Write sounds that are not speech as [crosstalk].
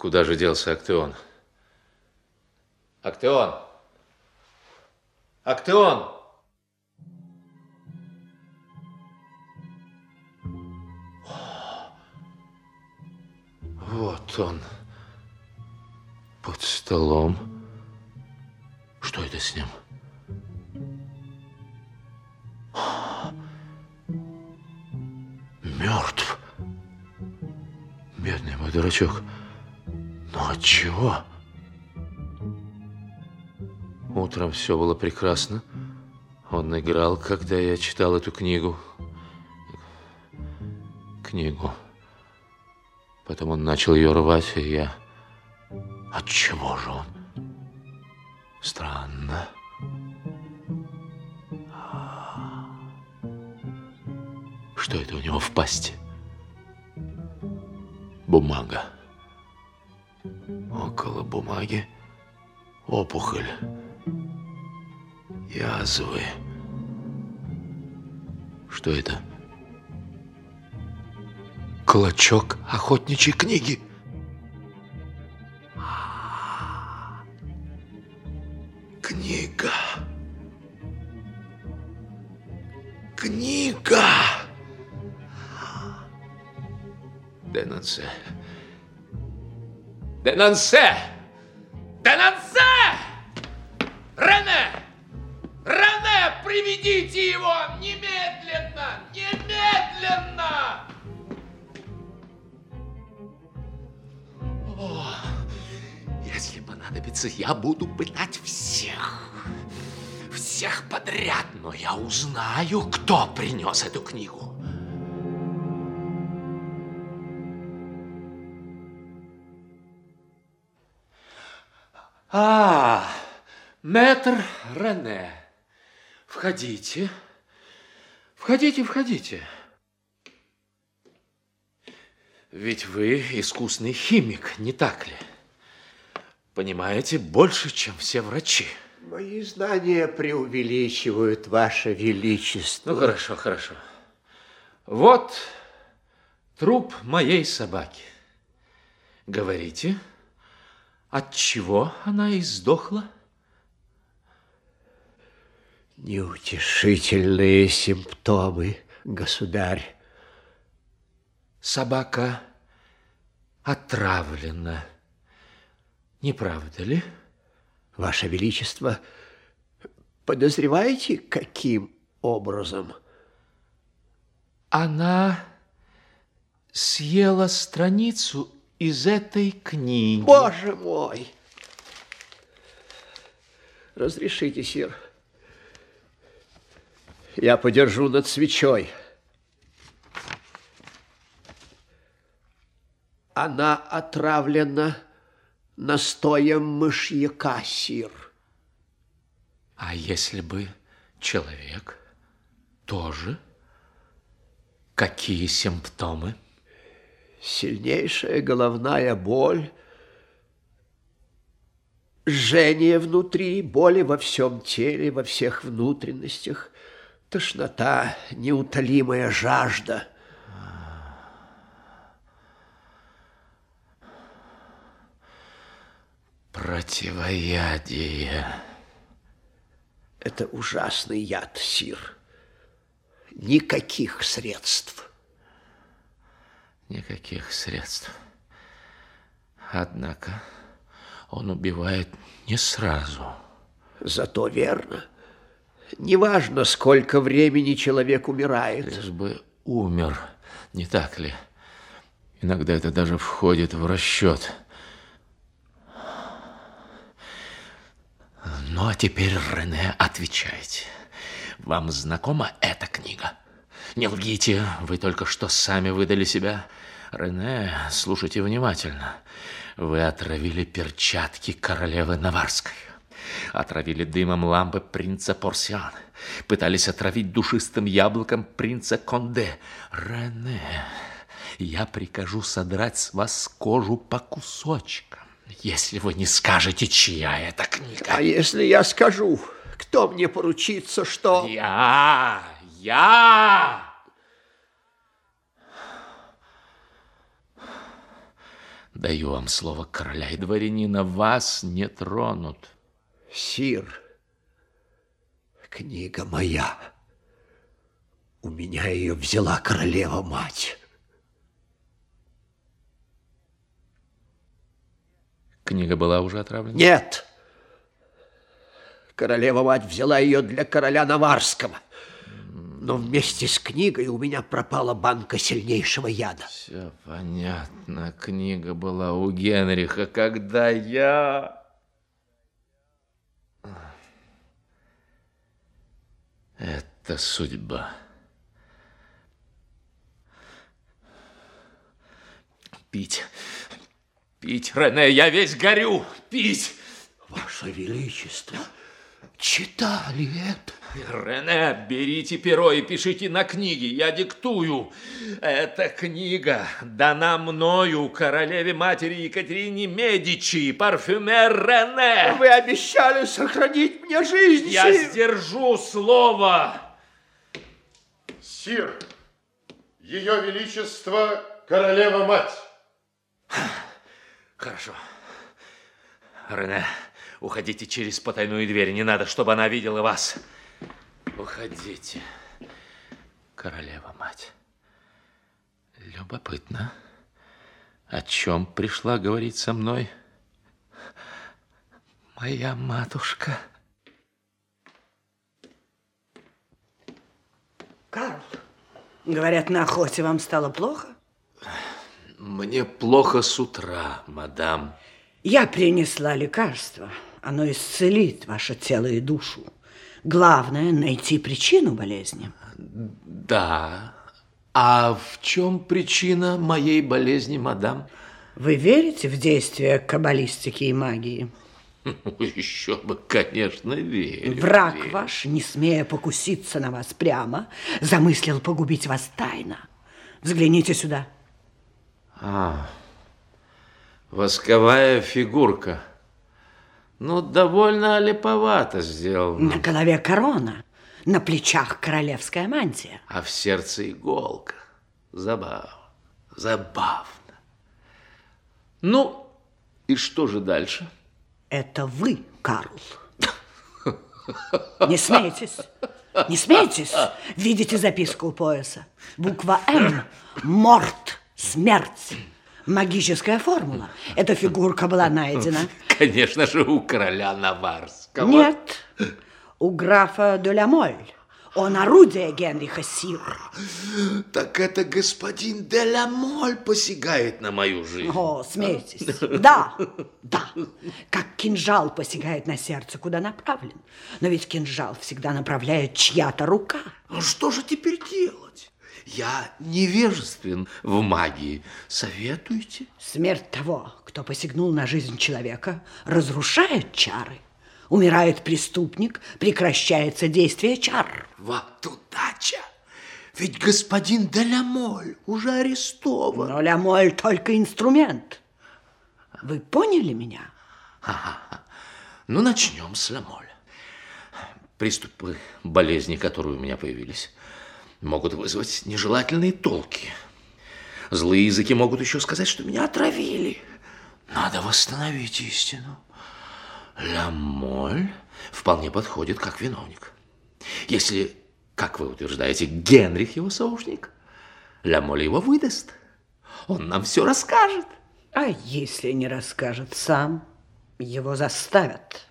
куда же делся Актеон? Актеон! Актеон! Вот он. Под столом. Что это с ним? Мертв. Бедный мой дурачок. От чего? Утром все было прекрасно. Он играл, когда я читал эту книгу. Книгу. Потом он начал ее рвать, и я... От чего же он? Странно. Что это у него в пасти? Бумага. Около бумаги опухоль. Язвы. Что это? Клочок охотничьей книги. Книга. Книга. Денонсе. Денонсе! Денонсе! Рене! Рене, приведите его немедленно! Немедленно! О, если понадобится, я буду пытать всех. Всех подряд, но я узнаю, кто принес эту книгу. А, мэтр Рене, входите. Входите, входите. Ведь вы искусный химик, не так ли? Понимаете больше, чем все врачи. Мои знания преувеличивают, Ваше Величество. Ну, хорошо, хорошо. Вот труп моей собаки. Говорите, от чего она издохла? Неутешительные симптомы, государь. Собака отравлена. Не правда ли? Ваше Величество, подозреваете, каким образом? Она съела страницу из этой книги. Боже мой! Разрешите, сир. Я подержу над свечой. Она отравлена настоем мышьяка, сир. А если бы человек тоже? Какие симптомы? Сильнейшая головная боль, жжение внутри, боли во всем теле, во всех внутренностях, тошнота, неутолимая жажда. Противоядие. Это ужасный яд, сир. Никаких средств. Никаких средств. Однако он убивает не сразу. Зато верно. Неважно, сколько времени человек умирает. Лишь бы умер, не так ли? Иногда это даже входит в расчет. Ну, а теперь, Рене, отвечайте. Вам знакома эта книга? Не лгите, вы только что сами выдали себя. Рене, слушайте внимательно. Вы отравили перчатки королевы Наварской. Отравили дымом лампы принца Порсиан. Пытались отравить душистым яблоком принца Конде. Рене, я прикажу содрать с вас кожу по кусочкам, если вы не скажете, чья это книга. А если я скажу, кто мне поручится, что... Я! Я! Даю вам слово короля и дворянина, вас не тронут. Сир, книга моя. У меня ее взяла королева-мать. Книга была уже отравлена? Нет. Королева-мать взяла ее для короля Наварского. Но вместе с книгой у меня пропала банка сильнейшего яда. Все понятно. Книга была у Генриха, когда я... Это судьба. Пить. Пить, Рене, я весь горю. Пить. Ваше Величество, читали это? Рене, берите перо и пишите на книге, я диктую. Эта книга дана мною королеве матери Екатерине Медичи, парфюмер Рене. Вы обещали сохранить мне жизнь, Я сир. сдержу слово. Сир, ее величество королева-мать. Хорошо. Рене, уходите через потайную дверь. Не надо, чтобы она видела вас. Уходите, королева-мать. Любопытно. О чем пришла говорить со мной моя матушка? Карл, говорят, на охоте вам стало плохо? Мне плохо с утра, мадам. Я принесла лекарство. Оно исцелит ваше тело и душу. Главное – найти причину болезни. Да. А в чем причина моей болезни, мадам? Вы верите в действия каббалистики и магии? [laughs] Еще бы, конечно, верю. Враг верю. ваш, не смея покуситься на вас прямо, замыслил погубить вас тайно. Взгляните сюда. А, восковая фигурка. Ну, довольно липовато сделано. На голове корона, на плечах королевская мантия. А в сердце иголка. Забавно. Забавно. Ну, и что же дальше? Это вы, Карл. Не смейтесь. Не смейтесь. Видите записку у пояса? Буква М. Морт. Смерть. Магическая формула. Эта фигурка была найдена. [laughs] Конечно же, у короля Наварского. Нет. У графа де ла Моль. Он орудие Генриха Сир. Так это господин Деламоль посягает на мою жизнь. О, смейтесь. Да, да. Как кинжал посягает на сердце, куда направлен. Но ведь кинжал всегда направляет чья-то рука. Ну что же теперь делать? Я невежествен в магии. Советуйте. Смерть того, кто посягнул на жизнь человека, разрушает чары. Умирает преступник, прекращается действие чар. Вот удача. Ведь господин Делямоль уже арестован. Но Лямоль только инструмент. Вы поняли меня? Ну, начнем с Ламоля. Приступы болезни, которые у меня появились, могут вызвать нежелательные толки. Злые языки могут еще сказать, что меня отравили. Надо восстановить истину. Ламоль вполне подходит как виновник. Если, как вы утверждаете, Генрих его сообщник, Ламоль его выдаст. Он нам все расскажет. А если не расскажет сам, его заставят.